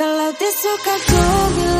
Kalau di suka kau bilang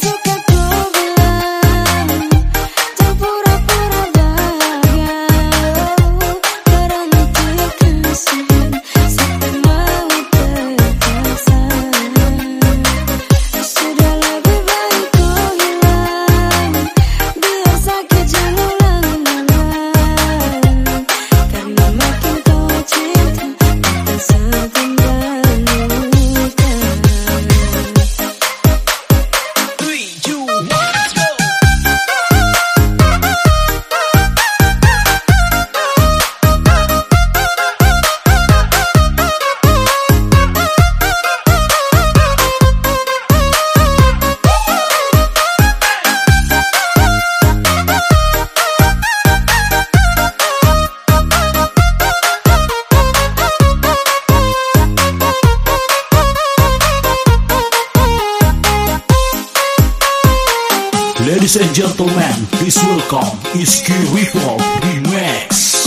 Ladies and gentlemen, please welcome Iski Reform Remix.